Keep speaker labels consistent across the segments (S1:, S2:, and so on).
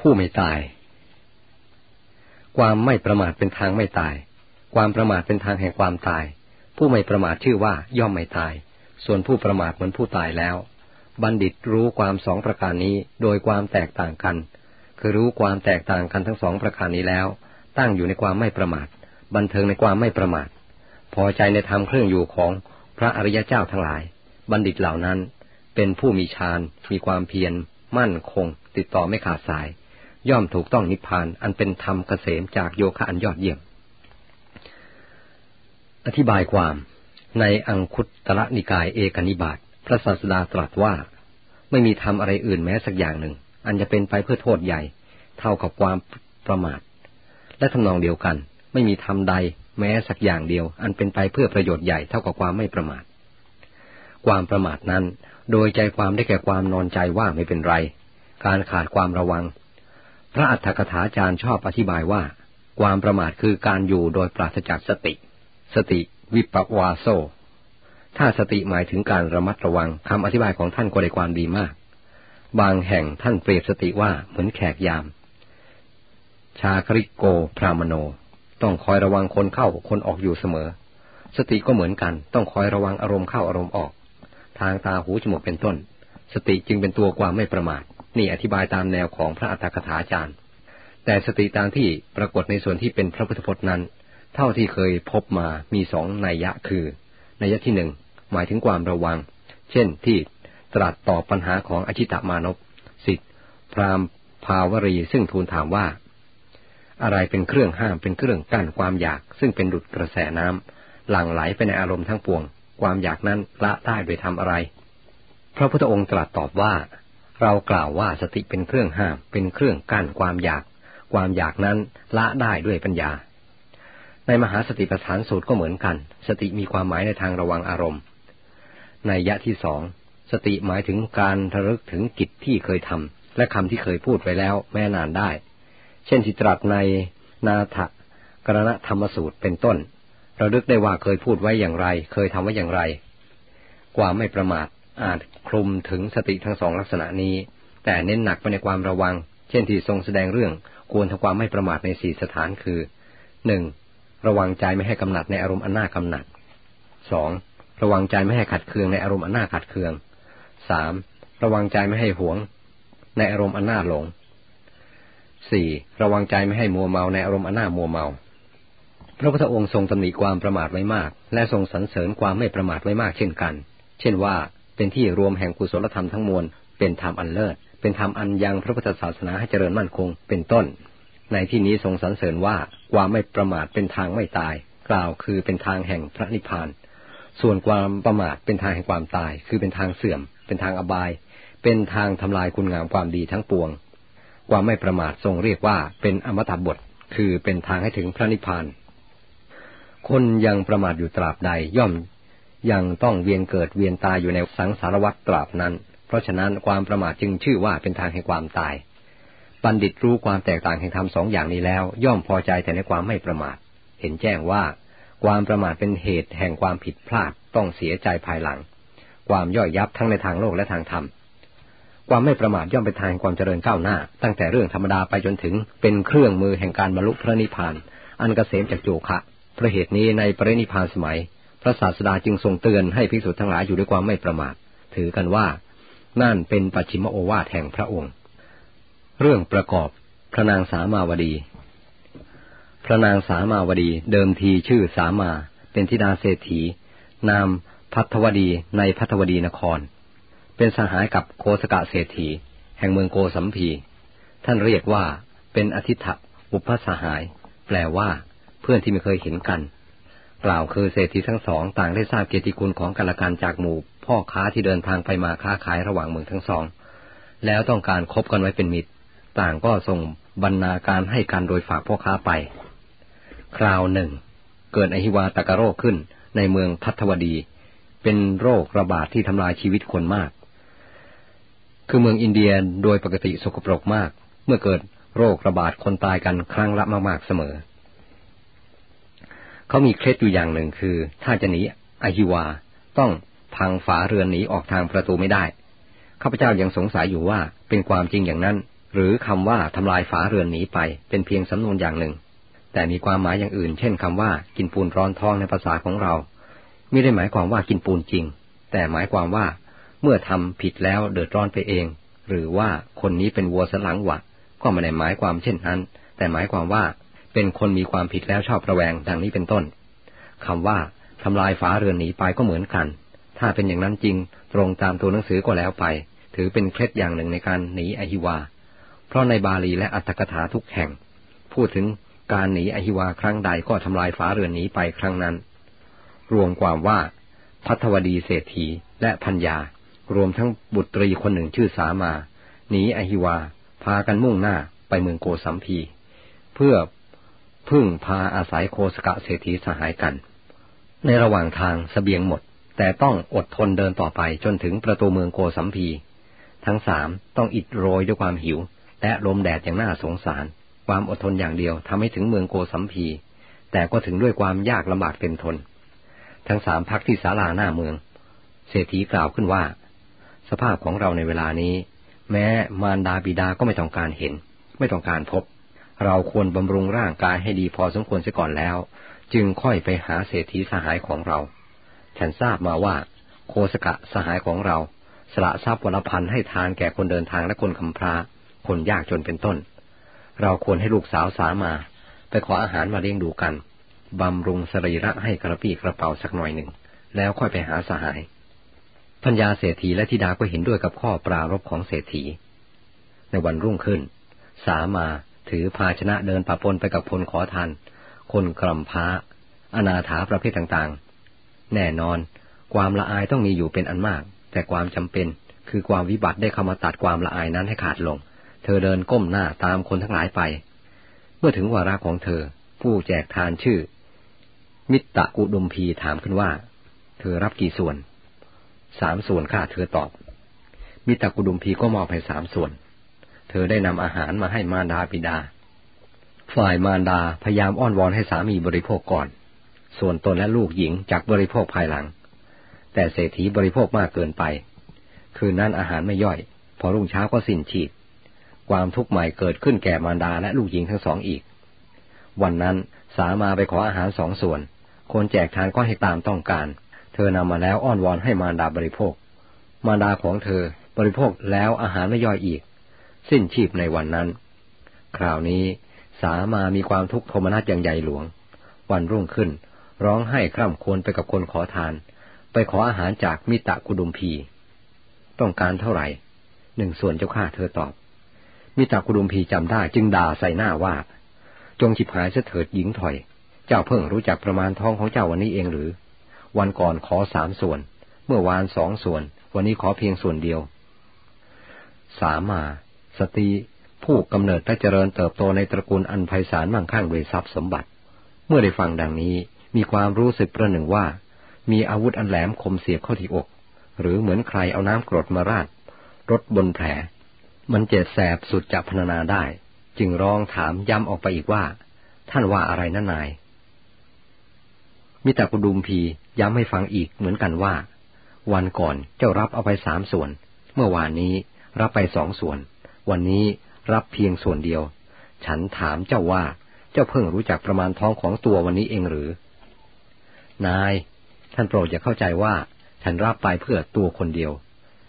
S1: ผู้ไม่ตาย ความไม่ประมาทเป็นทางไม่ตาย ความประมาทเป็นทางแห่งความตาย ผู้ไม่ประมาทชื่อว่าย่อมไม่ตาย ส่วนผู้ประมาทเหมือนผู้ตายแล้ว บัณฑิตรู้ความสองประการนี้โดยความแตกต่างกัน คือรู้ความแตกต่างกันทั้งสองประการนี้แล้ว ตั้งอยู่ในความไม่ประมาท บันเทิงในความไม่ประมาท พอใจในธรรมเครื่องอยู่ของพระอริยเจ้าทั้งหลาย บัณฑิตเหล่านั้นเป็นผู้มีฌาน มีความเพียร มั่นคง ติดต่อไม่ขาดสาย ย่อมถูกต้องนิพพาน อันเป็นธรรมเกษมจากโยคะอันยอดเยี่ยม อธิบายความในอังคุตระนิกายเอกนิบาตพระศาสดาตรัสว่า ไม่มีธรรมอะไรอื่นแม้สักอย่างหนึ่ง อันจะเป็นไปเพื่อโทษใหญ่ เท่ากับความประมาท และทำนองเดียวกัน ไม่มีธรรมใด แม้สักอย่างเดียว อันเป็นไปเพื่อประโยชน์ใหญ่เท่ากับความไม่ประมาท ความประมาทนั้น โดยใจความได้แก่ความนอนใจว่าไม่เป็นไร การขาดความระวัง พระอัฏฐกถาจารย์ชอบอธิบายว่า ความประมาทคือการอยู่โดยปราศจากสติ สติวิปวาโซ ถ้าสติหมายถึงการระมัดระวังคำอธิบายของท่านก็ได้ความดีมาก บางแห่งท่านเปรียบสติว่าเหมือนแขกยาม ชาคริโกพรามโน ต้องคอยระวังคนเข้าคนออกอยู่เสมอ สติก็เหมือนกัน ต้องคอยระวังอารมณ์เข้าอารมณ์ออก ทางตาหูจมูกเป็นต้น สติจึงเป็นตัวความไม่ประมาท นี่อธิบายตามแนวของพระอัตถกถาจารย์ แต่สติตามที่ปรากฏในส่วนที่เป็นพระพุทธพจน์นั้น เท่าที่เคยพบมามีสองนัยยะคือนัยยะที่หนึ่งหมายถึงความระวัง เช่นที่ตรัสตอบปัญหาของอชิตมานพสิทธิพรามภาวรีซึ่งทูลถามว่า อะไรเป็นเครื่องห้ามเป็นเครื่องกั้นความอยาก ซึ่งเป็นดุจกระแสน้ำหลั่งไหลไปในอารมณ์ทั้งปวง ความอยากนั้นละได้โดยทำอะไร พระพุทธองค์ตรัสตอบว่า เรากล่าวว่าสติเป็นเครื่องห้าม เป็นเครื่องกั้นความอยาก ความอยากนั้นละได้ด้วยปัญญา ในมหาสติปัฏฐานสูตรก็เหมือนกัน สติมีความหมายในทางระวังอารมณ์ ในยะที่สอง สติหมายถึงการระลึกถึงกิจที่เคยทำและคำที่เคยพูดไว้แล้วแม่นานได้ เช่นสิตรัสในนาถกรณธรรมสูตรเป็นต้น ระลึกได้ว่าเคยพูดไว้อย่างไร เคยทำไว้อย่างไร ความไม่ประมาท อาจคลุมถึงสติทั้งสองลักษณะนี้ แต่เน้นหนักไปในความระวัง เช่นที่ทรงแสดงเรื่องควรทำความไม่ประมาทในสี่สถานคือหนึ่งระวังใจไม่ให้กำหนัดในอารมณ์อันน่ากำหนัดสองระวังใจไม่ให้ขัดเคืองในอารมณ์อันน่าขัดเคืองสามระวังใจไม่ให้หวง ในอารมณ์อันน่าหลงสี่ระวังใจไม่ให้มัวเมาในอารมณ์อันน่ามัวเมา พระพุทธองค์ทรงตำหนิความประมาทไว้มาก และทรงสรรเสริญความไม่ประมาทไว้มากเช่นกัน เช่นว่า เป็นที่รวมแห่งกุศลธรรมทั้งมวล เป็นธรรมอันเลิศ เป็นธรรมอันยังพระพุทธศาสนาให้เจริญมั่นคง เป็นต้น ในที่นี้ทรงสรรเสริญว่าความไม่ประมาทเป็นทางไม่ตาย กล่าวคือเป็นทางแห่งพระนิพพาน ส่วนความประมาทเป็นทางแห่งความตาย คือเป็นทางเสื่อม เป็นทางอบาย เป็นทางทำลายคุณงามความดีทั้งปวง ความไม่ประมาททรงเรียกว่าเป็นอมตะบท คือเป็นทางให้ถึงพระนิพพานคนยังประมาทอยู่ตราบใดย่อม ยังต้องเวียนเกิดเวียนตายอยู่ในสังสารวัฏตราบนั้น เพราะฉะนั้นความประมาทจึงชื่อว่าเป็นทางแห่งความตาย บัณฑิตรู้ความแตกต่างแห่งธรรมสองอย่างนี้แล้ว ย่อมพอใจแต่ในความไม่ประมาท เห็นแจ้งว่า ความประมาทเป็นเหตุแห่งความผิดพลาดต้องเสียใจภายหลัง ความย่อยยับทั้งในทางโลกและทางธรรม ความไม่ประมาทย่อมเป็นทางความเจริญก้าวหน้า ตั้งแต่เรื่องธรรมดาไปจนถึงเป็นเครื่องมือแห่งการบรรลุพระนิพพาน อันกเกษมจากโยคะเพราะเหตุนี้ในปรินิพพานสมัย พระศาสดาจึงทรงเตือนให้ภิกษุทั้งหลายอยู่ด้วยความไม่ประมาท ถือกันว่า นั่นเป็นปัจฉิมโอวาทแห่งพระองค์ เรื่องประกอบพระนางสามาวดี พระนางสามาวดีเดิมทีชื่อสามา เป็นธิดาเศรษฐี นามพัทวดีในพัทวดีนคร เป็นสหายกับโคสกะเศรษฐี แห่งเมืองโกสัมพี ท่านเรียกว่าเป็นอธิษฐอุปสหาย แปลว่า เพื่อนที่ไม่เคยเห็นกัน กล่าวคือเศรษฐีทั้งสองต่างได้ทราบเกียรติคุณของกันละกันจากหมู่ พ่อค้าที่เดินทางไปมาค้าขายระหว่างเมืองทั้งสอง แล้วต้องการคบกันไว้เป็นมิตร ต่างก็ส่งบรรณาการให้กันโดยฝากพ่อค้าไป คราวหนึ่ง เกิดอหิวาตกโรคขึ้นในเมืองพัทวดี เป็นโรคระบาดที่ทำลายชีวิตคนมาก คือเมืองอินเดียโดยปกติสกปรกมาก เมื่อเกิดโรคระบาดคนตายกันครั้งละมากๆเสมอ เขามีเคล็ดอยู่อย่างหนึ่งคือ ถ้าจะหนีอหิวา ต้องพังฝาเรือนหนีออกทางประตูไม่ได้ข้าพเจ้ายังสงสัยอยู่ว่าเป็นความจริงอย่างนั้น หรือคำว่าทำลายฝาเรือนหนีไป เป็นเพียงสำนวนอย่างหนึ่ง แต่มีความหมายอย่างอื่น เช่นคำว่ากินปูนร้อนท้องในภาษาของเรา ไม่ได้หมายความว่ากินปูนจริง แต่หมายความว่าเมื่อทำผิดแล้วเดือดร้อนไปเอง หรือว่าคนนี้เป็นวัวสลังหวะ ก็ไม่ได้หมายความเช่นนั้น แต่หมายความว่า เป็นคนมีความผิดแล้วชอบระแวงดังนี้เป็นต้นคำว่าทำลายฝาเรือนหนีไปก็เหมือนกัน ถ้าเป็นอย่างนั้นจริงตรงตามตัวหนังสือก็แล้วไป ถือเป็นเคล็ดอย่างหนึ่งในการหนีอหิวา เพราะในบาลีและอัตถกถาทุกแห่ง พูดถึงการหนีอหิวาครั้งใดก็ทำลายฝาเรือนหนีไปครั้งนั้น รวมความว่าพัทวดีเศรษฐีและพัญญา รวมทั้งบุตรีคนหนึ่งชื่อสามาหนีอหิวา พากันมุ่งหน้าไปเมืองโกสัมพี เพื่อ พึ่งพาอาศัยโคสกะเศรษฐีสหายกัน ในระหว่างทางสเสบียงหมด แต่ต้องอดทนเดินต่อไปจนถึงประตูเมืองโกสัมพี ทั้งสามต้องอิดโรยด้วยความหิว และลมแดดอย่างน่าสงสาร ความอดทนอย่างเดียวทำให้ถึงเมืองโกสัมพี แต่ก็ถึงด้วยความยากลำบากเต็มทน ทั้งสามพักที่ศาลาหน้าเมือง เศรษฐีกล่าวขึ้นว่า สภาพของเราในเวลานี้ แม้มารดาบิดาก็ไม่ต้องการเห็น ไม่ต้องการพบ เราควรบำรุงร่างกายให้ดีพอสมควรเสียก่อนแล้ว จึงค่อยไปหาเศรษฐีสหายของเรา ฉันทราบมาว่า โคสกะสหายของเรา สละทรัพย์วัลพันให้ทานแก่คนเดินทางและคนคำพร้า คนยากจนเป็นต้น เราควรให้ลูกสาวสามา ไปขออาหารมาเลี้ยงดูกันบำรุงสรีระให้กระปี้กระเป๋าสักหน่อยหนึ่ง แล้วค่อยไปหาสหายพัญญาเศรษฐีและธิดาก็เห็นด้วยกับข้อปรารบของเศรษฐี ในวันรุ่งขึ้น สามา ถือภาชนะเดินปะปนไปกับคนขอทาน คนกล่ำพ้าอนาถาประเภทต่างๆ แน่นอน ความละอายต้องมีอยู่เป็นอันมาก แต่ความจำเป็นคือความวิบัติได้เข้ามาตัดความละอายนั้นให้ขาดลง เธอเดินก้มหน้าตามคนทั้งหลายไป เมื่อถึงวาระของเธอ ผู้แจกทานชื่อ มิตรกุดุมพีถามขึ้นว่า เธอรับกี่ส่วน สามส่วนค่ะเธอตอบ มิตรกุดุมพีก็มอบให้สามส่วน ธอได้นำอาหารมาให้มารดาบิดา ฝ่ายมารดาพยายามอ้อนวอนให้สามีบริโภคก่อน ส่วนตนและลูกหญิงจากบริโภคภายหลัง แต่เศรษฐีบริโภคมากเกินไป คืนนั้นอาหารไม่ย่อย พอรุ่งเช้าก็สิ้นฉีด ความทุกข์ใหม่เกิดขึ้นแก่มารดาและลูกหญิงทั้งสองอีก วันนั้นสามาไปขออาหารสองส่วน คนแจกทานก็ให้ตามต้องการ เธอนำมาแล้วอ้อนวอนให้มารดาบริโภค มารดาของเธอบริโภคแล้วอาหารไม่ย่อยอีก สิ้นชีพในวันนั้น คราวนี้สามามีความทุกข์โทมนัสอย่างใหญ่หลวง วันรุ่งขึ้น ร้องไห้คร่ำควรไปกับคนขอทาน ไปขออาหารจากมิตะกุดุมพี ต้องการเท่าไหร่ หนึ่งส่วนเจ้าข้าเธอตอบ มิตะกุดุมพีจำได้จึงด่าใส่หน้าว่า จงฉิบหายเสถิดหญิงถอย เจ้าเพิ่งรู้จักประมาณท้องของเจ้าวันนี้เองหรือ วันก่อนขอสามส่วน เมื่อวานสองส่วน วันนี้ขอเพียงส่วนเดียว สามา สตรีผู้กำเนิดและเจริญเติบโตในตระกูลอันไพศาลมั่งคั่งด้วยทรัพย์สมบัติ เมื่อได้ฟังดังนี้มีความรู้สึกประหนึ่งว่า มีอาวุธอันแหลมคมเสียบเข้าที่อก หรือเหมือนใครเอาน้ำกรดมาราดรถบนแผล มันเจ็บแสบสุดจะพรรณนาได้ จึงร้องถามย้ำออกไปอีกว่า ท่านว่าอะไรนั่นนายมิตรกุดุมพีย้ำให้ฟังอีกเหมือนกันว่า วันก่อนเจ้ารับเอาไปสามส่วน เมื่อวานนี้รับไปสองส่วน วันนี้รับเพียงส่วนเดียว ฉันถามเจ้าว่าเจ้าเพิ่งรู้จักประมาณท้องของตัววันนี้เองหรือ นาย ท่านโปรดอย่าเข้าใจว่า ฉันรับไปเพื่อตัวคนเดียว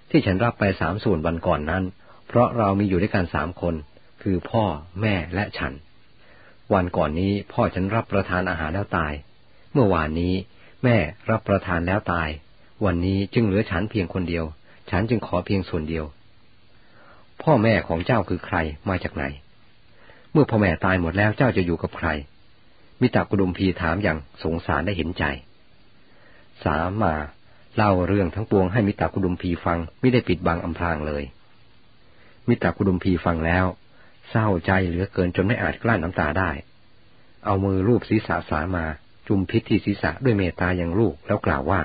S1: ที่ฉันรับไปสามส่วนวันก่อนนั้น เพราะเรามีอยู่ด้วยกันสามคน คือพ่อแม่และฉัน วันก่อนนี้พ่อฉันรับประทานอาหารแล้วตาย เมื่อวานนี้ แม่รับประทานแล้วตาย วันนี้จึงเหลือฉันเพียงคนเดียว ฉันจึงขอเพียงส่วนเดียว พ่อแม่ของเจ้าคือใครมาจากไหน เมื่อพ่อแม่ตายหมดแล้วเจ้าจะอยู่กับใคร มิตรกุดุมพีถามอย่างสงสารได้เห็นใจ สามมาเล่าเรื่องทั้งปวงให้มิตรกุดุมพีฟังไม่ได้ปิดบังอำพรางเลย มิตรกุดุมพีฟังแล้ว เศร้าใจเหลือเกินจนไม่อาจกลั้นน้ำตาได้ เอามือรูปศีรษะสามาจุมพิษที่ศีรษะด้วยเมตตาอย่างลูกแล้วกล่าวว่า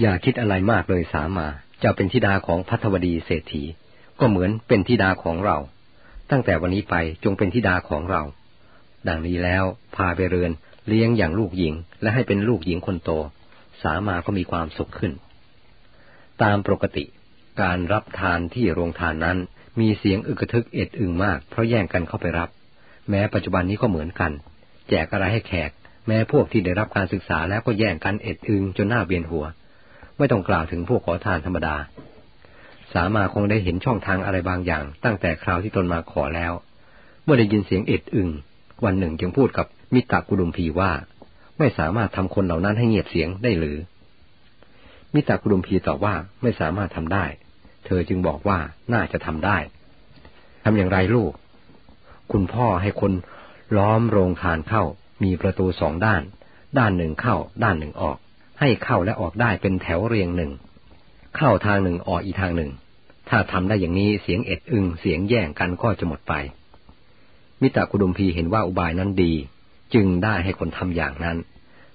S1: อย่าคิดอะไรมากเลยสามาจะเป็นธิดาของพัทวดีเศรษฐี ก็เหมือนเป็นธิดาของเรา ตั้งแต่วันนี้ไปจงเป็นธิดาของเรา ดังนี้แล้วพาไปเรือนเลี้ยงอย่างลูกหญิง และให้เป็นลูกหญิงคนโต สามาก็มีความสุขขึ้น ตามปกติ การรับทานที่โรงทานนั้น มีเสียงอึกทึกเอ็ดอึงมากเพราะแย่งกันเข้าไปรับ แม้ปัจจุบันนี้ก็เหมือนกัน แจกอะไรให้แขก แม้พวกที่ได้รับการศึกษาแล้วก็แย่งกันเอ็ดอึงจนหน้าเบียนหัว ไม่ต้องกล่าวถึงพวกขอทานธรรมดา สามาคงได้เห็นช่องทางอะไรบางอย่าง ตั้งแต่คราวที่ตนมาขอแล้ว เมื่อได้ยินเสียงเอ็ดอึง วันหนึ่งจึงพูดกับมิตรกุดุมพีว่า ไม่สามารถทำคนเหล่านั้นให้เงียบเสียงได้หรือ มิตรกุดุมพีตอบว่าไม่สามารถทำได้ เธอจึงบอกว่าน่าจะทำได้ทำอย่างไรลูก คุณพ่อให้คนล้อมโรงทานเข้า มีประตูสองด้าน ด้านหนึ่งเข้า ด้านหนึ่งออก ให้เข้าและออกได้เป็นแถวเรียงหนึ่ง เข้าทางหนึ่งออกอีกทางหนึ่ง ถ้าทำได้อย่างนี้เสียงเอ็ดอึงเสียงแย่งกันก็จะหมดไป มิตรกุดุมพีเห็นว่าอุบายนั้นดี จึงได้ให้คนทำอย่างนั้น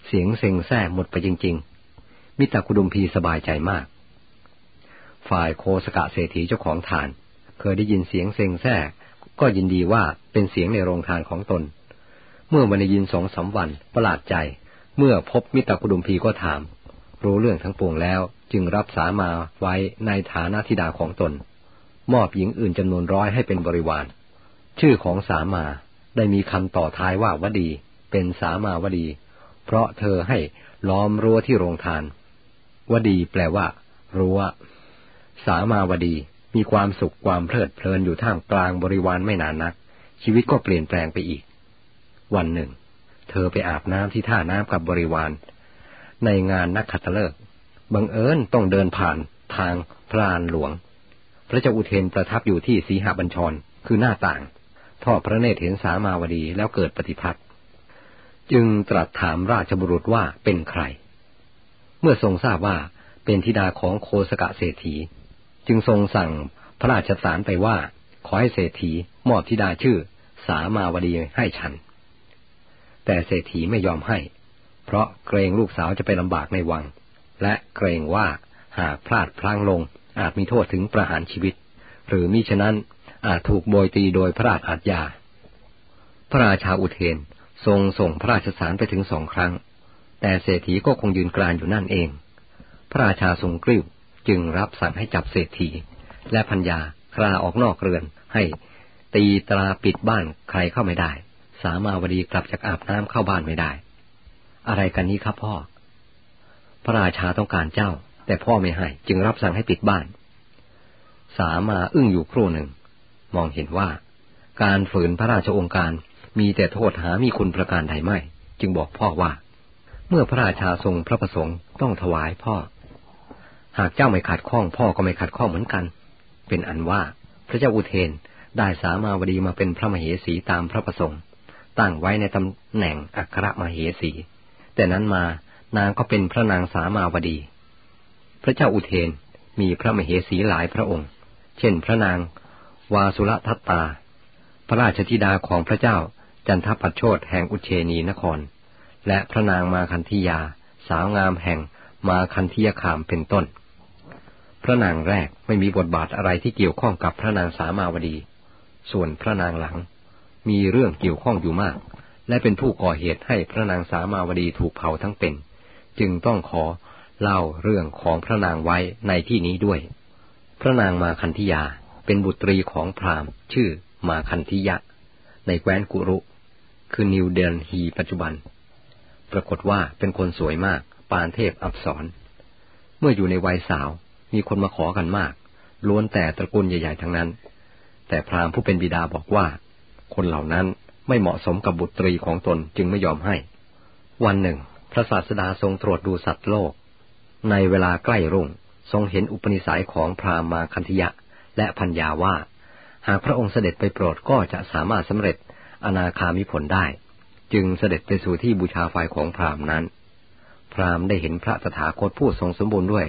S1: เสียงเซ็งแซ่หมดไปจริง ๆ มิตรกุดุมพีสบายใจมาก ฝ่ายโคสกะเศรษฐีเจ้าของฐาน เคยได้ยินเสียงเซ็งแซ่ก็ยินดีว่าเป็นเสียงในโรงทานของตน เมื่อวันได้ยินสองสาวันประหลาดใจ เมื่อพบมิตรกุดุมพีก็ถาม รู้เรื่องทั้งปวงแล้ว จึงรับสามาไว้ในฐานะธิดาของตน มอบหญิงอื่นจำนวนร้อยให้เป็นบริวาร ชื่อของสามาได้มีคำต่อท้ายว่าวดี เป็นสามาวดี เพราะเธอให้ล้อมรั้วที่โรงทาน วดีแปลว่า รั้ว สามาวดีมีความสุขความเพลิดเพลินอยู่ท่ามกลางบริวารไม่นานนัก ชีวิตก็เปลี่ยนแปลงไปอีก วันหนึ่ง เธอไปอาบน้ำที่ท่าน้ำกับบริวาร ในงานนักขัตฤกษ์ บังเอิญต้องเดินผ่านทางพรานหลวง พระเจ้าอุเทนประทับอยู่ที่สีหบัญชร คือหน้าต่าง ทอดพระเนตรเห็นสามาวดีแล้วเกิดปฏิพัทธ์จึงตรัสถามราชบุรุษว่าเป็นใคร เมื่อทรงทราบว่าเป็นธิดาของโคสกะเศรษฐี จึงทรงสั่งพระราชสารไปว่า ขอให้เศรษฐีมอบธิดาชื่อ สามาวดีให้ฉัน แต่เศรษฐีไม่ยอมให้ เพราะเกรงลูกสาวจะไปลำบากในวัง และเกรงว่าหากพลาดพลั้งลงอาจมีโทษถึงประหารชีวิต หรือมิฉะนั้นอาจถูกโบยตีโดยพระราชอาญา พระราชาอุเทนทรงส่งพระราชสารไปถึงสองครั้ง แต่เศรษฐีก็คงยืนกรานอยู่นั่นเอง พระราชาทรงกริ้วจึงรับสั่งให้จับเศรษฐี และพัญญาคลาออกนอกเรือนให้ตีตราปิดบ้านใครเข้าไม่ได้ สามาวดีกลับจากอาบน้ำเข้าบ้านไม่ได้ อะไรกันนี้ครับพ่อ พระราชาต้องการเจ้า แต่พ่อไม่ให้ จึงรับสั่งให้ปิดบ้าน สามาอึ้งอยู่ครู่หนึ่ง มองเห็นว่า การฝืนพระราชองค์การมีแต่โทษหามีคุณประการใดไม่ จึงบอกพ่อว่า เมื่อพระราชาทรงพระประสงค์ต้องถวายพ่อ หากเจ้าไม่ขัดข้องพ่อก็ไม่ขัดข้องเหมือนกัน เป็นอันว่าพระเจ้าอุเทนได้สามาวดีมาเป็นพระมเหสีตามพระประสงค์ ตั้งไว้ในตำแหน่งอัครมเหสี แต่นั้นมา นางก็เป็นพระนางสามาวดี พระเจ้าอุเทนมีพระมเหสีหลายพระองค์ เช่นพระนาง วาสุรทัตตา พระราชธิดาของพระเจ้าจันทปัชโชตแห่งอุเชนีนคร และพระนางมาคันธิยา สาวงามแห่งมาคันธิยคามเป็นต้น พระนางแรกไม่มีบทบาทอะไรที่เกี่ยวข้องกับพระนางสามาวดี ส่วนพระนางหลัง มีเรื่องเกี่ยวข้องอยู่มาก และเป็นผู้ก่อเหตุให้พระนางสามาวดีถูกเผาทั้งเป็น จึงต้องขอเล่าเรื่องของพระนางไว้ในที่นี้ด้วย พระนางมาคันธยาเป็นบุตรีของพราหมณ์ชื่อมาคันธยะ ในแคว้นกุรุ คือนิวเดนฮีปัจจุบัน ปรากฏว่าเป็นคนสวยมาก ปานเทพอับสรเมื่ออยู่ในวัยสาว มีคนมาขอกันมาก ล้วนแต่ตระกูลใหญ่ๆทั้งนั้น แต่พราหมณ์ผู้เป็นบิดาบอกว่า คนเหล่านั้นไม่เหมาะสมกับบุตรีของตนจึงไม่ยอมให้ วันหนึ่ง ระศาสดาทรงตรวจดูสัตว์โลก ในเวลาใกล้รุ่งทรงเห็นอุปนิสัยของพราหมาคันธยะและพัญญาว่า หากพระองค์เสด็จไปโปรดก็จะสามารถสำเร็จอนาคามิผลได้ จึงเสด็จไปสู่ที่บูชาไฟของพราหมณ์นั้น พราหมณ์ได้เห็นพระตถาคตผู้ทรงสมบูรณ์ด้วย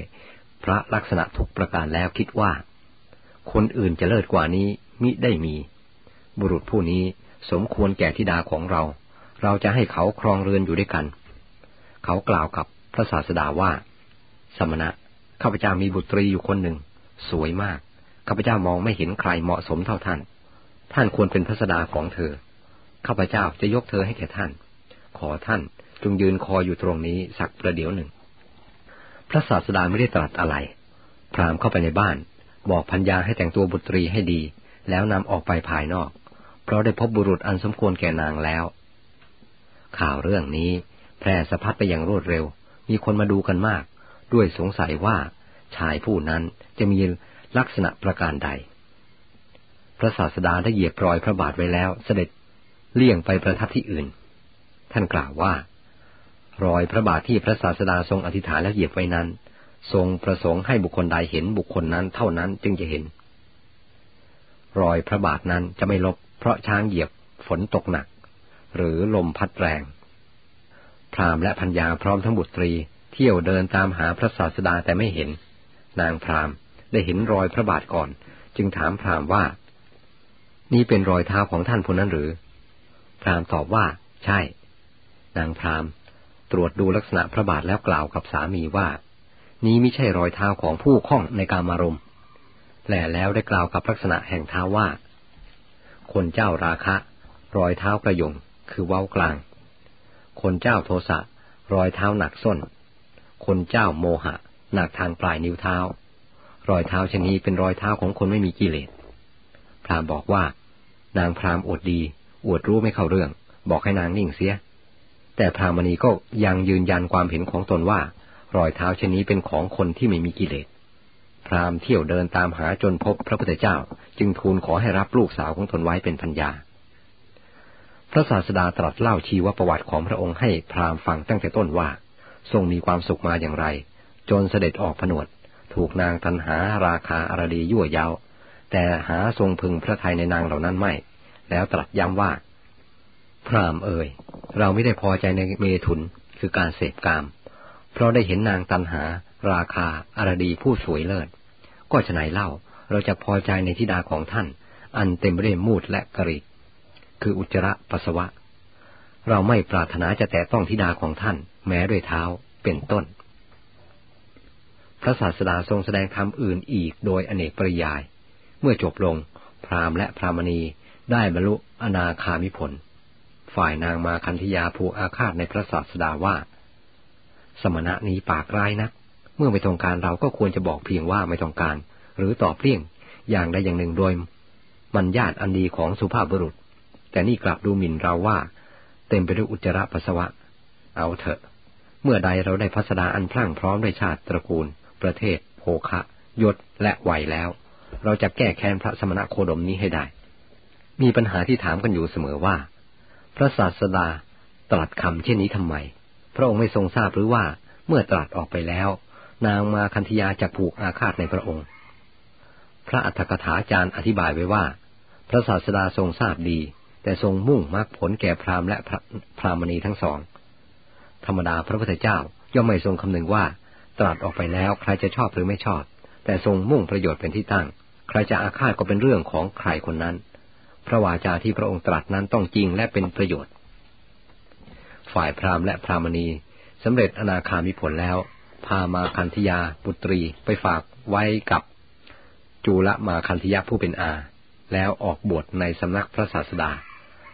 S1: พระลักษณะทุกประการแล้วคิดว่า คนอื่นจะเลิศกว่านี้มิได้มี บุรุษผู้นี้สมควรแก่ธิดาของเรา เราจะให้เขาครองเรือนอยู่ด้วยกัน เขากล่าวกับพระศาสดาว่า สมณะ ข้าพเจ้ามีบุตรีอยู่คนหนึ่ง สวยมาก ข้าพเจ้ามองไม่เห็นใครเหมาะสมเท่าท่าน ท่านควรเป็นพระสดาของเธอ ข้าพเจ้าจะยกเธอให้แก่ท่าน ขอท่านจงยืนคอยอยู่ตรงนี้สักประเดี๋ยวหนึ่ง พระศาสดาไม่ได้ตรัสอะไร พรามเข้าไปในบ้าน บอกพัญญาให้แต่งตัวบุตรีให้ดี แล้วนำออกไปภายนอก เพราะได้พบบุรุษอันสมควรแก่นางแล้ว ข่าวเรื่องนี้ แพร่สะพัดไปอย่างรวดเร็ว มีคนมาดูกันมาก ด้วยสงสัยว่าชายผู้นั้นจะมีลักษณะประการใด พระศาสดาได้เหยียบรอยพระบาทไว้แล้วเสด็จเลี่ยงไปประทับที่อื่น ท่านกล่าวว่า รอยพระบาทที่พระศาสดาทรงอธิษฐานและเหยียบไว้นั้น ทรงประสงค์ให้บุคคลใดเห็นบุคคลนั้นเท่านั้นจึงจะเห็น รอยพระบาทนั้นจะไม่ลบเพราะช้างเหยียบฝนตกหนัก หรือลมพัดแรง พรามและพัญญาพร้อมทั้งบุตรี เที่ยวเดินตามหาพระศาสดาแต่ไม่เห็น นางพรามได้เห็นรอยพระบาทก่อน จึงถามพรามว่า นี่เป็นรอยเท้าของท่านผู้นั้นหรือ พรามตอบว่า ใช่ นางพรามตรวจดูลักษณะพระบาทแล้วกล่าวกับสามีว่า นี้ไม่ใช่รอยเท้าของผู้คล้องในกามารมและแล้วได้กล่าวกับลักษณะแห่งเท้าว่า คนเจ้าราคะ รอยเท้ากระยงคือเว้ากลาง คนเจ้าโทสะรอยเท้าหนักส้น คนเจ้าโมหะ หนักทางปลายนิ้วเท้า รอยเท้าชนี้เป็นรอยเท้าของคนไม่มีกิเลส พรามบอกว่า นางพรามอดดี อวดรู้ไม่เข้าเรื่อง บอกให้นางนิ่งเสีย แต่พรามณีก็ยังยืนยันความเห็นของตนว่า รอยเท้าชนี้เป็นของคนที่ไม่มีกิเลส พรามเที่ยวเดินตามหาจนพบพระพุทธเจ้า จึงทูลขอให้รับลูกสาวของตนไว้เป็นพัญญา พระศาสดาตรัสเล่าชีวประวัติของพระองค์ให้พราหมณ์ฟังตั้งแต่ต้นว่า ทรงมีความสุขมาอย่างไร จนเสด็จออกผนวด ถูกนางตันหาราคาอารดียั่วยาวแต่หาทรงพึงพระทัยในนางเหล่านั้นไม่ แล้วตรัสย้ำว่า พรามเอ่ย เราไม่ได้พอใจในเมถุนคือการเสพกาม เพราะได้เห็นนางตันหา ราคาอารดีผู้สวยเลิศ ก็ฉนัยเล่า เราจะพอใจในทิดาของท่าน อันเต็มไปด้วยมูดและกริ คืออุจจาระปัสสาวะ เราไม่ปรารถนาจะแตะต้องทิดาของท่าน แม้ด้วยเท้าเป็นต้น พระศาสดาทรงแสดงธรรมอื่นอีกโดยอเนกปริยาย เมื่อจบลง พราหมณ์และพรามณีได้บรรลุอนาคามิผล ฝ่ายนางมาคันธยาผูกอาฆาตในพระศาสดาว่า สมณะนี้ปากร้ายนัก เมื่อไม่ต้องการเราก็ควรจะบอกเพียงว่าไม่ต้องการ หรือตอบเลี่ยงอย่างใดอย่างหนึ่งโดยมันญาติอันดีของสุภาพบุรุษ แต่นี่กลับดูหมิ่นเราว่า เต็มไปด้วยอุจจาระปัสสาวะ เอาเถอะ เมื่อใดเราได้พัสดาอันพลั่งพร้อมด้วยชาติตระกูล ประเทศ โภคะ ยศ และไหวแล้ว เราจะแก้แค้นพระสมณโคดมนี้ให้ได้ มีปัญหาที่ถามกันอยู่เสมอว่า พระศาสดาตรัสคำเช่นนี้ทำไม พระองค์ไม่ทรงทราบหรือว่าเมื่อตรัสออกไปแล้ว นางมาคันธยาจะผูกอาฆาตในพระองค์ พระอัฏฐกถาจารย์อธิบายไว้ว่า พระศาสดาทรงทราบดี แต่ทรงมุ่งมรรคผลแก่พราหมณ์และพราหมณีทั้งสอง ธรรมดาพระพุทธเจ้าย่อมไม่ทรงคำนึงว่า ตรัสออกไปแล้วใครจะชอบหรือไม่ชอบ แต่ทรงมุ่งประโยชน์เป็นที่ตั้ง ใครจะอาฆาตก็เป็นเรื่องของใครคนนั้น พระวาจาที่พระองค์ตรัสนั้นต้องจริงและเป็นประโยชน์ ฝ่ายพราหมณ์และพราหมณีสำเร็จอนาคามิผลแล้ว พามาคันธยาบุตรีไปฝากไว้กับจูละมาคันธยาผู้เป็นอา แล้วออกบวชในสำนักพระศาสดา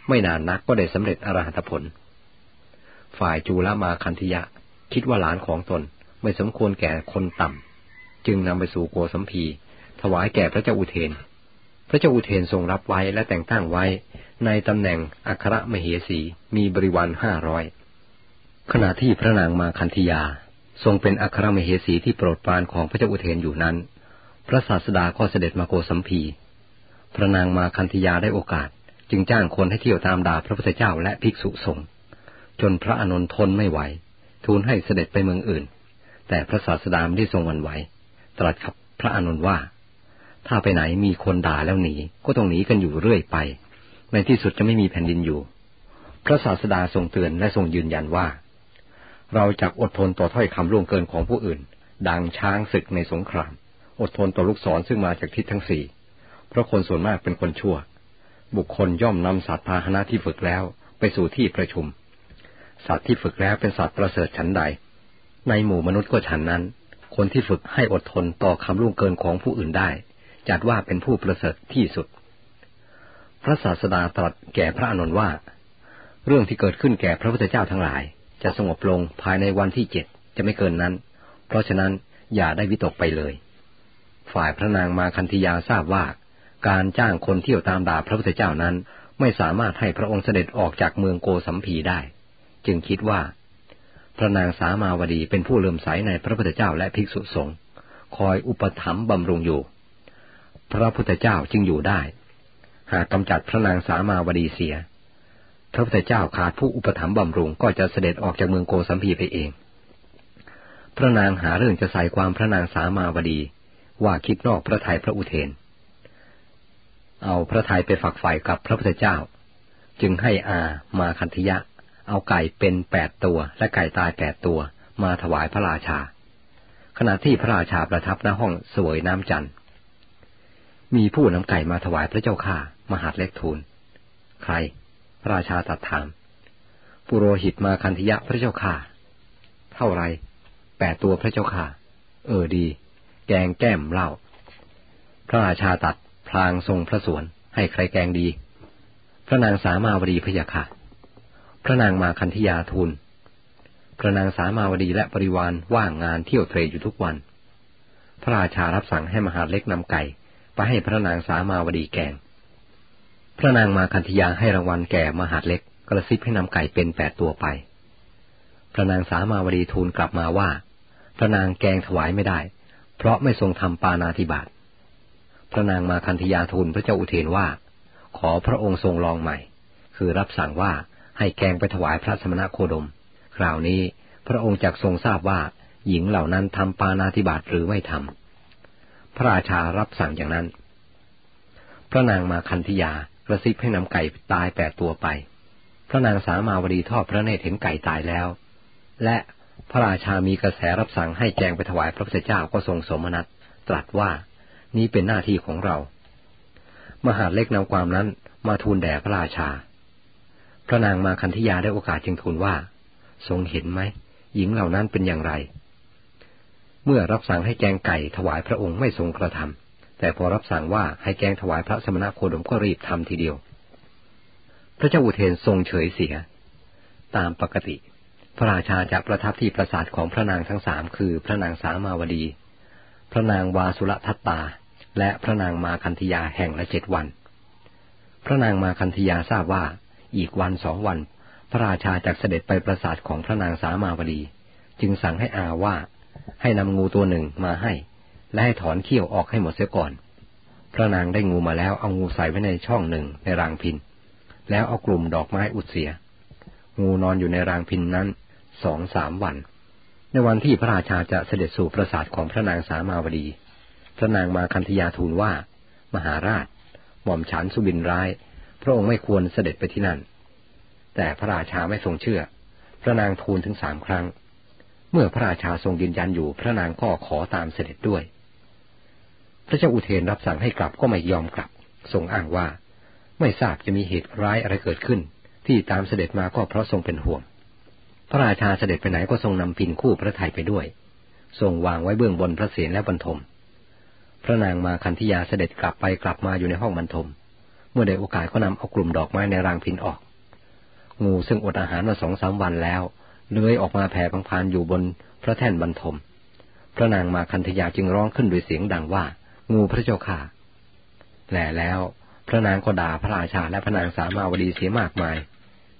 S1: ไม่นานนักก็ได้สำเร็จอรหัตผล ฝ่ายจูละมาคันธยาคิดว่าหลานของตนไม่สมควรแก่คนต่ำ จึงนำไปสู่โกสัมพี ถวายแก่พระเจ้าอุเทน พระเจ้าอุเทนทรงรับไว้และแต่งตั้งไว้ ในตำแหน่งอัครมเหสีมีบริวารห้าร้อยขณะที่พระนางมาคันธยา ทรงเป็นอัครมเหสีที่โปรดปรานของพระเจ้าอุเทนอยู่นั้น พระศาสดาก็เสด็จมาโกสัมพี พระนางมาคันธยาได้โอกาส จึงจ้างคนให้เที่ยวตามด่าพระพุทธเจ้าและภิกษุสงฆ์จนพระอนุนทนไม่ไหว ทูลให้เสด็จไปเมืองอื่น แต่พระศาสดาไม่ได้ทรงวันไหว ตรัสกับพระอนุนว่า ถ้าไปไหนมีคนด่าแล้วหนี ก็ต้องหนีกันอยู่เรื่อยไป ในที่สุดจะไม่มีแผ่นดินอยู่ พระศาสดาทรงเตือนและทรงยืนยันว่า เราจะอดทนต่อถ้อยคำล่วงเกินของผู้อื่น ดังช้างศึกในสงคราม อดทนต่อลูกศรซึ่งมาจากทิศทั้งสี่ เพราะคนส่วนมากเป็นคนชั่ว บุคคลย่อมนำสัตว์พาหนะที่ฝึกแล้วไปสู่ที่ประชุม สัตว์ที่ฝึกแล้วเป็นสัตว์ประเสริฐชั้นใด ในหมู่มนุษย์ก็ฉันนั้น คนที่ฝึกให้อดทนต่อคำล่วงเกินของผู้อื่นได้ จัดว่าเป็นผู้ประเสริฐที่สุด พระศาสดาตรัสแก่พระอนุนว่า เรื่องที่เกิดขึ้นแก่พระพุทธเจ้าทั้งหลาย จะสงบลงภายในวันที่เจ็ดจะไม่เกินนั้น เพราะฉะนั้นอย่าได้วิตกไปเลย ฝ่ายพระนางมาคันธยาทราบว่า การจ้างคนเที่ยวตามด่าพระพุทธเจ้านั้น ไม่สามารถให้พระองค์เสด็จออกจากเมืองโกสัมพีได้ จึงคิดว่า พระนางสามาวดีเป็นผู้เลื่อมใสในพระพุทธเจ้าและภิกษุสงฆ์คอยอุปถัมภ์บำรุงอยู่ พระพุทธเจ้าจึงอยู่ได้ หากกำจัดพระนางสามาวดีเสีย พระพุทธเจ้าขาดผู้อุปถัมภ์บำรุงก็จะเสด็จออกจากเมืองโกสัมพีไปเอง พระนางหาเรื่องจะใส่ความพระนางสามาวดีว่าคิดนอกพระทัยพระอุเทน เอาพระทัยไปฝักใฝ่กับพระพุทธเจ้า จึงให้อามาคันธยะ เอาไก่เป็นแปดตัวและไก่ตายแปดตัวมาถวายพระราชา ขณะที่พระราชาประทับณห้องสวยน้ำจันทร์ มีผู้นำไก่มาถวายพระเจ้าข้ามหาดเล็กทูล ใคร พระราชาตัดถาม ปุโรหิตมาคันธยะพระเจ้าข้าเท่าไรแปดตัวพระเจ้าข้าเออดี แกงแก้มเหล้าพระราชาตัด พลางทรงพระสวน ให้ใครแกงดี พระนางสามาวดีพยาค่ะ พระนางมาคันธยาทูล พระนางสามาวดีและบริวารว่างงานเที่ยวเตรอยู่ทุกวัน พระราชารับสั่งให้มหาเล็กนำไก่ ไปให้พระนางสามาวดีแกง พระนางมาคันธยาให้รางวัลแก่มหาเล็กกระซิบให้นำไก่เป็นแปดตัวไป พระนางสามาวดีทูลกลับมาว่า พระนางแกงถวายไม่ได้ เพราะไม่ทรงทำปานาธิบาต พระนางมาคันธยาทูลพระเจ้าอุเทนว่า ขอพระองค์ทรงลองใหม่ คือรับสั่งว่าให้แกงไปถวายพระสมณโคดม คราวนี้พระองค์จักทรงทราบว่าหญิงเหล่านั้นทำปานาธิบาตหรือไม่ทำพระราชารับสั่งอย่างนั้น พระนางมาคันธยากระซิบให้นำไก่ตายแปดตัวไป พระนางสามาวดีทอดพระเนตรเห็นไก่ตายแล้ว และพระราชามีกระแสรับสั่งให้แจงไปถวายพระพุทธเจ้าก็ทรงสมนัตตรัสว่า นี้เป็นหน้าที่ของเรา มหาเล็กนำความนั้นมาทูลแด่พระราชา พระนางมาคันธยาได้โอกาสจึงทูลว่า ทรงเห็นไหมหญิงเหล่านั้นเป็นอย่างไร เมื่อรับสั่งให้แกงไก่ถวายพระองค์ไม่ทรงกระทำแต่พอรับสั่งว่าให้แกงถวายพระสมณโคดมก็รีบทำทีเดียว พระเจ้าอุเทนทรงเฉยเสีย ตามปกติ พระราชาจะประทับที่ปราสาทของพระนางทั้งสามคือพระนางสามาวดี พระนางวาสุรทัตตา และพระนางมาคันธยาแห่งละเจ็ดวัน พระนางมาคันธยาทราบว่า อีกวันสองวัน พระราชาจะเสด็จไปปราสาทของพระนางสามาวดี จึงสั่งให้อาว่า ให้นำงูตัวหนึ่งมาให้ และให้ถอนเขี้ยวออกให้หมดเสียก่อน พระนางได้งูมาแล้วเอางูใส่ไว้ในช่องหนึ่งในรางพิน แล้วเอากลุ่มดอกไม้อุดเสีย งูนอนอยู่ในรางพินนั้นสองสามวัน ในวันที่พระราชาจะเสด็จสู่ปราสาทของพระนางสามาวดี พระนางมาคันธยาทูลว่า มหาราช หม่อมฉันสุบินร้าย พระองค์ไม่ควรเสด็จไปที่นั่น แต่พระราชาไม่ทรงเชื่อ พระนางทูลถึงสามครั้ง เมื่อพระราชาทรงยืนยันอยู่ พระนางก็ขอตามเสด็จด้วย พระเจ้าอุเทนรับสั่งให้กลับก็ไม่ยอมกลับ ทรงอ้างว่า ไม่ทราบจะมีเหตุร้ายอะไรเกิดขึ้น ที่ตามเสด็จมาก็เพราะทรงเป็นห่วง พระราชาเสด็จไปไหนก็ทรงนำพินคู่พระไทยไปด้วย ทรงวางไว้เบื้องบนพระเศียรและบรรทม พระนางมาคันธิยาเสด็จกลับไปกลับมาอยู่ในห้องบรรทม เมื่อได้โอกาสก็นำเอากลุ่มดอกไม้ในรางพินออก งูซึ่งอดอาหารมาสองสามวันแล้วเลื้อยออกมาแผ่พังพานอยู่บนพระแท่นบรรทม พระนางมาคันธยาจึงร้องขึ้นด้วยเสียงดังว่า งูพระเจ้าข่าแหล่แล้วพระนางก็ด่าพระราชาและพระนางสามาวดีเสียมากมาย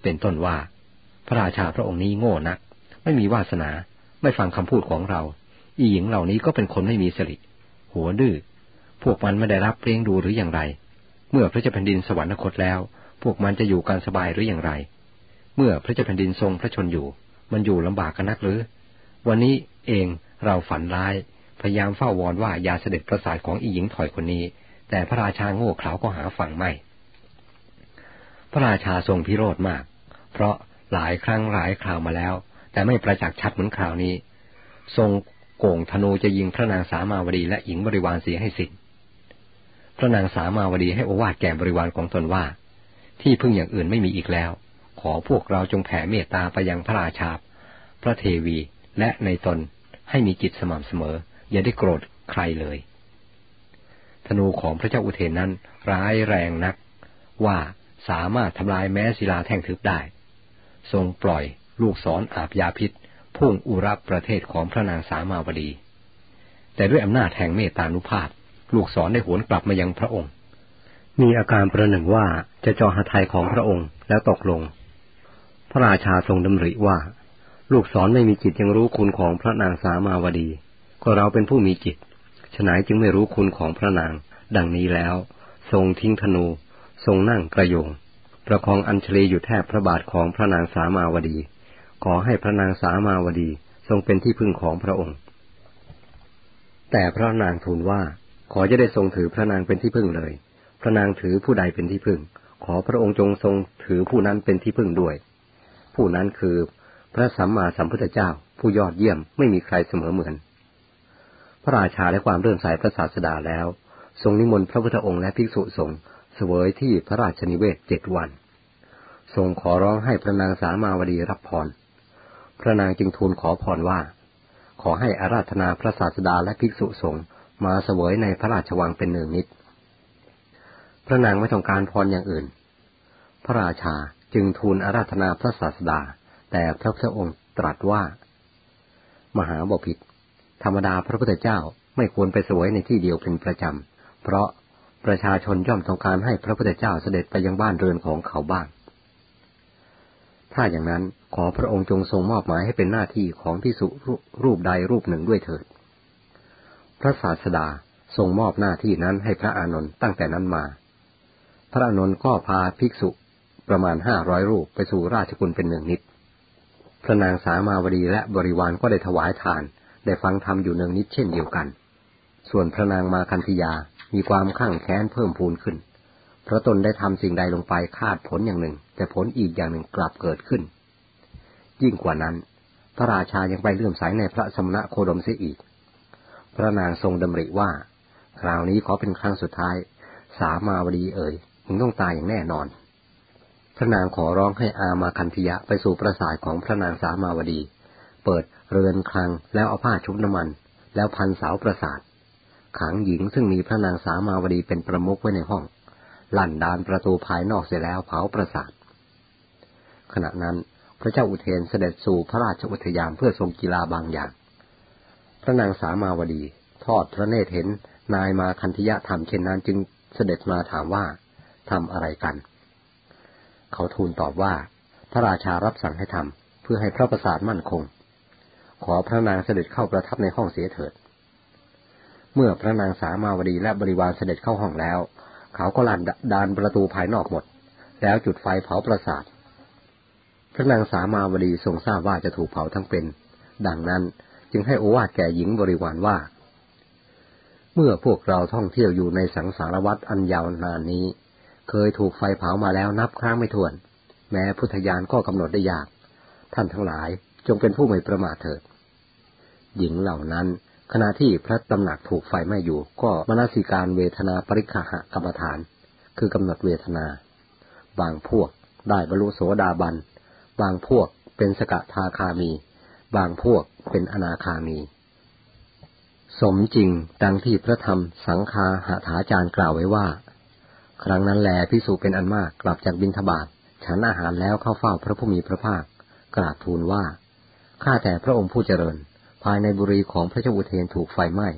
S1: เป็นต้นว่า พระราชาพระองค์นี้โง่นัก ไม่มีวาสนา ไม่ฟังคำพูดของเรา อีหญิงเหล่านี้ก็เป็นคนไม่มีสติ หัวดื้อพวกมันไม่ได้รับเลี้ยงดูหรืออย่างไร เมื่อพระเจ้าแผ่นดินสวรรคตแล้ว พวกมันจะอยู่กันสบายหรืออย่างไร เมื่อพระเจ้าแผ่นดินทรงพระชนอยู่ มันอยู่ลำบากกันนักหรือ วันนี้เองเราฝันร้าย พยายามเฝ้าวอนว่าอย่าเสด็จประสาทของอีหญิงถอยคนนี้ แต่พระราชาโง่เขลาก็หาฝั่งไม่ พระราชาทรงพิโรธมาก เพราะหลายครั้งหลายคราวมาแล้ว แต่ไม่ประจักษ์ชัดเหมือนคราวนี้ ทรง โก่งธนูจะยิงพระนางสามาวดีและหญิงบริวารเสียให้สิ้นพระนางสามาวดีให้โอวาทแก่บริวารของตนว่า ที่พึ่งอย่างอื่นไม่มีอีกแล้ว ขอพวกเราจงแผ่เมตตาไปยังพระราชา พระเทวีและในตนให้มีจิตสม่ำเสมอ อย่าได้โกรธใครเลย ธนูของพระเจ้าอุเทนนั้นร้ายแรงนัก ว่าสามารถทำลายแม้ศิลาแท่งทึบได้ ทรงปล่อยลูกศรออาบยาพิษ พุ่งอุรับประเทศของพระนางสามาวดี แต่ด้วยอำนาจแห่งเมตตานุภาพ ลูกศรได้หวนกลับมายังพระองค์ มีอาการประหนึ่งว่าจะจอหทัยของพระองค์แล้วตกลง พระราชาทรงดำริว่า ลูกศรไม่มีจิตยังรู้คุณของพระนางสามาวดี ก็เราเป็นผู้มีจิตฉนัยจึงไม่รู้คุณของพระนาง ดังนี้แล้ว ทรงทิ้งธนู ทรงนั่งกระโยง ประคองอัญชลีอยู่แทบพระบาทของพระนางสามาวดี ขอให้พระนางสามาวดีทรงเป็นที่พึ่งของพระองค์ แต่พระนางทูลว่าขอจะได้ทรงถือพระนางเป็นที่พึ่งเลย พระนางถือผู้ใดเป็นที่พึ่ง ขอพระองค์จงทรงถือผู้นั้นเป็นที่พึ่งด้วย ผู้นั้นคือพระสัมมาสัมพุทธเจ้า ผู้ยอดเยี่ยมไม่มีใครเสมอเหมือน พระราชาและความเรื่อมใสพระศาสดาแล้ว ทรงนิมนต์พระพุทธองค์และภิกษุสงฆ์เสวยที่พระราชนิเวศเจ็ดวัน ทรงขอร้องให้พระนางสามาวดีรับพร พระนางจึงทูลขอพรว่า ขอให้อาราธนาพระศาสดาและภิกษุสงฆ์มาเสวยในพระราชวังเป็นหนึ่งนิด พระนางไม่ต้องการพรอย่างอื่น พระราชาจึงทูลอาราธนาพระศาสดา แต่พระพุทธองค์ตรัสว่า มหาบพิตรธรรมดาพระพุทธเจ้าไม่ควรไปสวยในที่เดียวเป็นประจำ เพราะประชาชนย่อมต้องการให้พระพุทธเจ้าเสด็จไปยังบ้านเรือนของเขาบ้าง ถ้าอย่างนั้นขอพระองค์จงทรงมอบหมายให้เป็นหน้าที่ของพิสุรูปใดรูปหนึ่งด้วยเถิด พระศาสดาทรงมอบหน้าที่นั้นให้พระอานนท์ตั้งแต่นั้นมา พระอานนท์ก็พาภิกษุประมาณห้าร้อยรูปไปสู่ราชกุลเป็นหนึ่งนิด พระนางสามาวดีและบริวารก็ได้ถวายทาน ได้ฟังธรรมอยู่เนืองนิดเช่นเดียวกัน ส่วนพระนางมาคันธยามีความข้างแค้นเพิ่มพูนขึ้น เพราะตนได้ทำสิ่งใดลงไปคาดผลอย่างหนึ่ง แต่ผลอีกอย่างหนึ่งกลับเกิดขึ้น ยิ่งกว่านั้น พระราชายังไปเลื่อมใสในพระสมณะโคดมเสียอีก พระนางทรงดำริว่า คราวนี้ขอเป็นครั้งสุดท้าย สามาวดีเอ่ยมึงต้องตายอย่างแน่นอน พระนางขอร้องให้อามาคันธยะไปสู่ประสาทของพระนางสามาวดี เปิดเรือนคลังแล้วเอาผ้าชุบน้ำมัน แล้วพันเสาประสาท ขังหญิงซึ่งมีพระนางสามาวดีเป็นประมุขไว้ในห้อง ลั่นดานประตูภายนอกเสร็จแล้วเผาประสาท ขณะนั้น พระเจ้าอุเทนเสด็จสู่พระราชอุทยานเพื่อทรงกีฬาบางอย่าง พระนางสามาวดี ทอดพระเนตรเห็นนายมาคันธยะทำเช่นนั้นจึงเสด็จมาถามว่าทำอะไรกัน เขาทูลตอบว่า พระราชารับสั่งให้ทำเพื่อให้พระประสาทมั่นคง ขอพระนางเสด็จเข้าประทับในห้องเสียเถิด เมื่อพระนางสามาวดีและบริวารเสด็จเข้าห้องแล้ว เขาก็ลันดานประตูภายนอกหมด แล้วจุดไฟเผาปราสาท พระนางสามาวดีทรงทราบว่าจะถูกเผาทั้งเป็น ดังนั้นจึงให้โอวาทแก่หญิงบริวารว่า เมื่อพวกเราท่องเที่ยวอยู่ในสังสารวัฏอันยาวนานนี้ เคยถูกไฟเผามาแล้วนับครั้งไม่ถ้วน แม้พุทธญาณก็กำหนดได้ยาก ท่านทั้งหลายจงเป็นผู้ไม่ประมาทเถิด หญิงเหล่านั้นขณะที่พระตำหนักถูกไฟไหม้อยู่ ก็มนสิการเวทนาปริคหะกรรมฐาน คือกำหนดเวทนา บางพวกได้บรรลุโสดาบัน บางพวกเป็นสกทาคามี บางพวกเป็นอนาคามี สมจริงดังที่พระธรรมสังคาหาถาจารย์กล่าวไว้ว่า ครั้งนั้นแลพิสูจเป็นอันมากกลับจากบินทบาทฉันอาหารแล้วเข้าเฝ้าพระผู้มีพระภาค กราบทูลว่า ข้าแต่พระองค์ผู้เจริญ ภายในบุรีของพระเจ้าอุเทนถูกไฟไหม้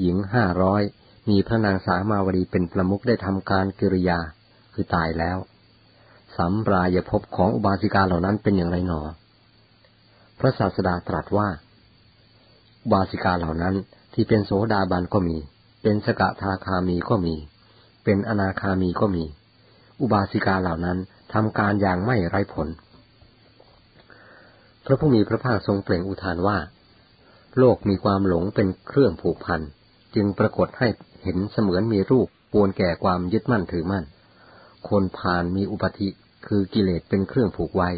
S1: หญิงห้าร้อยมีพระนางสามาวดีเป็นประมุขได้ทำการกิริยา คือตายแล้ว สัมปรายภพของอุบาสิกาเหล่านั้นเป็นอย่างไรหนอ พระศาสดาตรัสว่า อุบาสิกาเหล่านั้นที่เป็นโสดาบันก็มี เป็นสกทาคามีก็มี เป็นอนาคามีก็มี อุบาสิกาเหล่านั้นทำการอย่างไม่ไร้ผล พระผู้มีพระภาคทรงเปล่งอุทานว่า โลกมีความหลงเป็นเครื่องผูกพัน จึงปรากฏให้เห็นเสมือนมีรูปปวนแก่ความยึดมั่นถือมั่น คนผ่านมีอุปธิ คือกิเลสเป็นเครื่องผูกไว้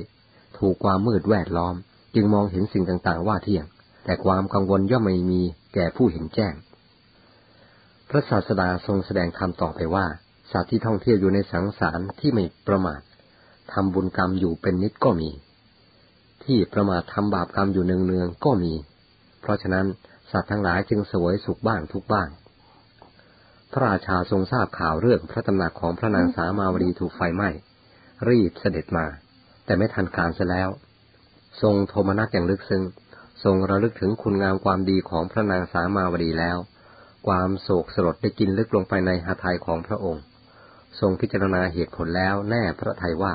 S1: ถูกความมืดแวดล้อม จึงมองเห็นสิ่งต่างๆว่าเที่ยง แต่ความกังวลย่อมไม่มีแก่ผู้เห็นแจ้ง พระศาสดาทรงแสดงธรรมต่อไปว่า สัตว์ที่ท่องเที่ยวอยู่ในสังสารที่ไม่ประมาททำบุญกรรมอยู่เป็นนิดก็มี ที่ประมาททำบาปกรรมอยู่เนืองๆก็มี เพราะฉะนั้นสัตว์ทั้งหลายจึงสวยสุขบ้างทุกบ้างพระราชาทรงทราบข่าวเรื่องพระตำหนักของพระนางสามาวดีถูกไฟไหม้ รีบเสด็จมา แต่ไม่ทันการเสียแล้ว ทรงโทมนัสอย่างลึกซึ้งทรงระลึกถึงคุณงามความดีของพระนางสามาวดีแล้ว ความโศกสลดได้กินลึกลงไปในหาทัยของพระองค์ ทรงพิจารณาเหตุผลแล้วแน่พระทัยว่า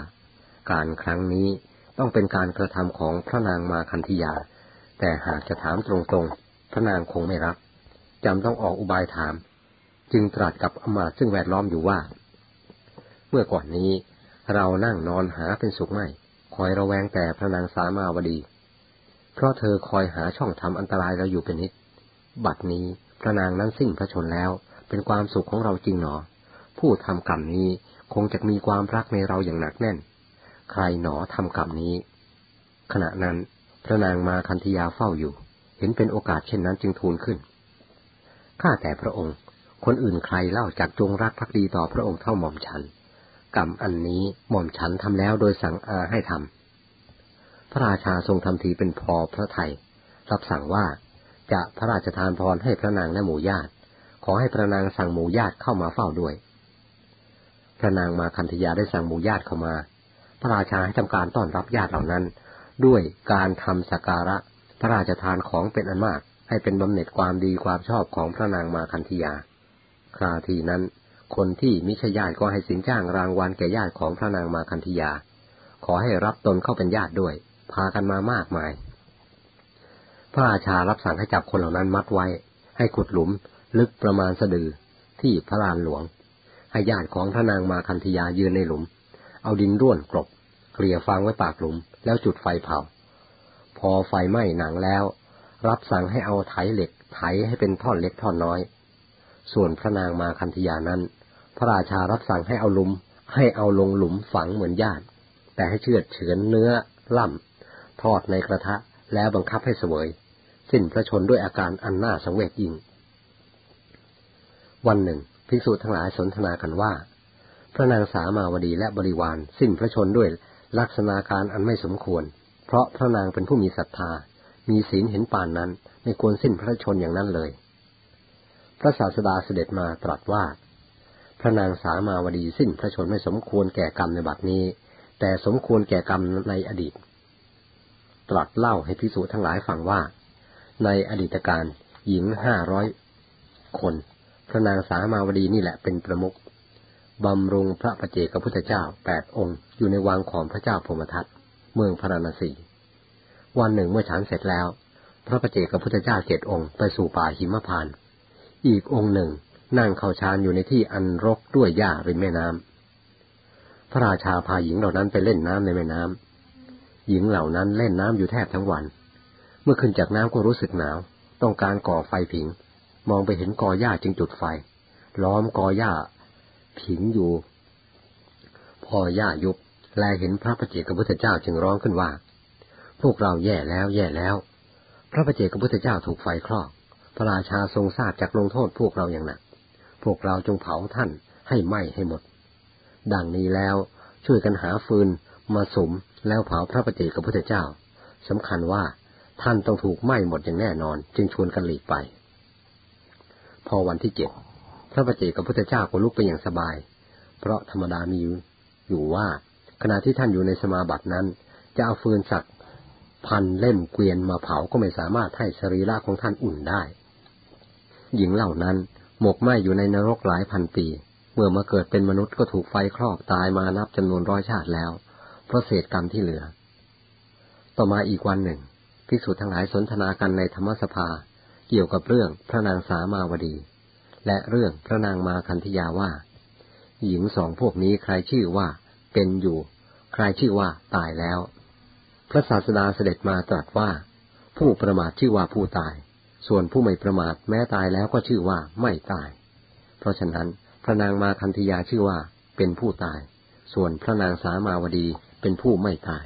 S1: การครั้งนี้ต้องเป็นการกระทำของพระนางมาคันธยา แต่หากจะถามตรงๆ พระนางคงไม่รับจำต้องออกอุบายถาม จึงตรัสกับอมาตซึ่งแวดล้อมอยู่ว่า เมื่อก่อนนี้ เรานั่งนอนหาเป็นสุขไม่ คอยระแวงแต่พระนางสามาวดี เพราะเธอคอยหาช่องทำอันตรายเราอยู่เป็นนิด บัดนี้พระนางนั้นสิ้นพระชนแล้ว เป็นความสุขของเราจริงหนอ ผู้ทำกรรมนี้คงจะมีความรักในเราอย่างหนักแน่น ใครหนอทำกรรมนี้ ขณะนั้น พระนางมาคันธยาเฝ้าอยู่ เห็นเป็นโอกาสเช่นนั้นจึงทูลขึ้น ข้าแต่พระองค์ คนอื่นใครเล่าจากจงรักภักดีต่อพระองค์เท่าหม่อมฉัน กรรมอันนี้หม่อมฉันทำแล้วโดยสั่งอาให้ทำพระราชาทรงทำทีเป็นพอพระไทย รับสั่งว่าจะพระราชทานพรให้พระนางและหมู่ญาติ ขอให้พระนางสั่งหมู่ญาติเข้ามาเฝ้าด้วย พระนางมาคันธยาได้สั่งหมู่ญาติเข้ามา พระราชาให้ทำการต้อนรับญาติเหล่านั้น ด้วยการทำสการะพระราชทานของเป็นอันมาก ให้เป็นบำเหน็จความดีความชอบของพระนางมาคันธยา คราทีนั้น คนที่มิใช่ญาติก็ให้สินจ้างรางวัลแก่ญาติของพระนางมาคันธยา ขอให้รับตนเข้าเป็นญาติด้วย พากันมามากมาย พระราชารับสั่งให้จับคนเหล่านั้นมัดไว้ ให้ขุดหลุม ลึกประมาณสะดือที่พระลานหลวง ให้ญาติของพระนางมาคันธยายืนในหลุม เอาดินร่วนกลบเกลี่ยฟางไว้ปากหลุม แล้วจุดไฟเผา พอไฟไหม้หนังแล้ว รับสั่งให้เอาไถเหล็กไถให้เป็นท่อนเล็กท่อนน้อย ส่วนพระนางมาคันธยานั้น พระราชารับสั่งให้เอาลุม ให้เอาลงหลุมฝังเหมือนญาติ แต่ให้เชือดเฉือนเนื้อล่ำทอดในกระทะแล้วบังคับให้เสวย สิ้นพระชนด้วยอาการอันน่าสังเวชยิ่ง วันหนึ่งภิกษุทั้งหลายสนทนากันว่า พระนางสามาวดีและบริวาร สิ้นพระชนด้วยลักษณะการอันไม่สมควร เพราะพระนางเป็นผู้มีศรัทธา มีศีลเห็นป่านนั้น ไม่ควรสิ้นพระชนอย่างนั้นเลย พระศาสดาเสด็จมาตรัสว่า พระนางสามาวดีสิ้นพระชนไม่สมควรแก่กรรมในบัดนี้ แต่สมควรแก่กรรมในอดีต ตรัสเล่าให้พิสูจทั้งหลายฟังว่า ในอดีตการหญิงห้าร้อยคน พระนางสามาวดีนี่แหละเป็นประมุขบำรุงพระประเจกับพุทธเจ้าแปดองค์ อยู่ในวังของพระเจ้าพมทัตเมืองพระนราศีวันหนึ่งเมื่อฉันเสร็จแล้ว พระประเจกับพุทธเจ้าเจ็ดองค์ไปสู่ป่าหิมพาน อีกองค์หนึ่ง นั่งเข้าฌานอยู่ในที่อันรกด้วยหญ้าริมแม่น้ำพระราชาพาหญิงเหล่านั้นไปเล่นน้ำในแม่น้ำหญิงเหล่านั้นเล่นน้ำอยู่แทบทั้งวัน เมื่อขึ้นจากน้ำก็รู้สึกหนาว ต้องการก่อไฟผิง มองไปเห็นกอหญ้าจึงจุดไฟ ล้อมกอหญ้าผิงอยู่ พอหญ้ายุบแลเห็นพระประเจกพุทธเจ้าจึงร้องขึ้นว่า พวกเราแย่แล้วแย่แล้ว พระประเจกพุทธเจ้าถูกไฟคลอก พระราชาทรงทราบจากลงโทษพวกเราอย่างหนัก พวกเราจงเผาท่านให้ไหม้ให้หมด ดังนี้แล้วช่วยกันหาฟืนมาสมแล้วเผาพระปฏิเจกพุทธเจ้าสำคัญว่าท่านต้องถูกไหม้หมดอย่างแน่นอน จึงชวนกันหลีกไป พอวันที่เจ็ดพระปฏิเจกพุทธเจ้าก็ลุกไปอย่างสบาย เพราะธรรมดามีอยู่ว่า ขณะที่ท่านอยู่ในสมาบัตินั้น จะเอาฟืนสักพันเล่มเกวียนมาเผาก็ไม่สามารถให้สรีระของท่านอุ่นได้ หญิงเหล่านั้น หมกไหมอยู่ในนรกหลายพันปี เมื่อมาเกิดเป็นมนุษย์ก็ถูกไฟครอบตายมานับจำนวนร้อยชาติแล้ว เพราะเศษกรรมที่เหลือ ต่อมาอีกวันหนึ่งภิกษุทั้งหลายสนทนากันในธรรมสภา เกี่ยวกับเรื่องพระนางสามาวดี และเรื่องพระนางมาคันธยาว่า หญิงสองพวกนี้ใครชื่อว่าเป็นอยู่ ใครชื่อว่าตายแล้ว พระศาสดาเสด็จมาตรัสว่า ผู้ประมาทชื่อว่าผู้ตาย ส่วนผู้ไม่ประมาทแม้ตายแล้วก็ชื่อว่าไม่ตาย เพราะฉะนั้นพระนางมาคันธยาชื่อว่าเป็นผู้ตาย ส่วนพระนางสามาวดีเป็นผู้ไม่ตาย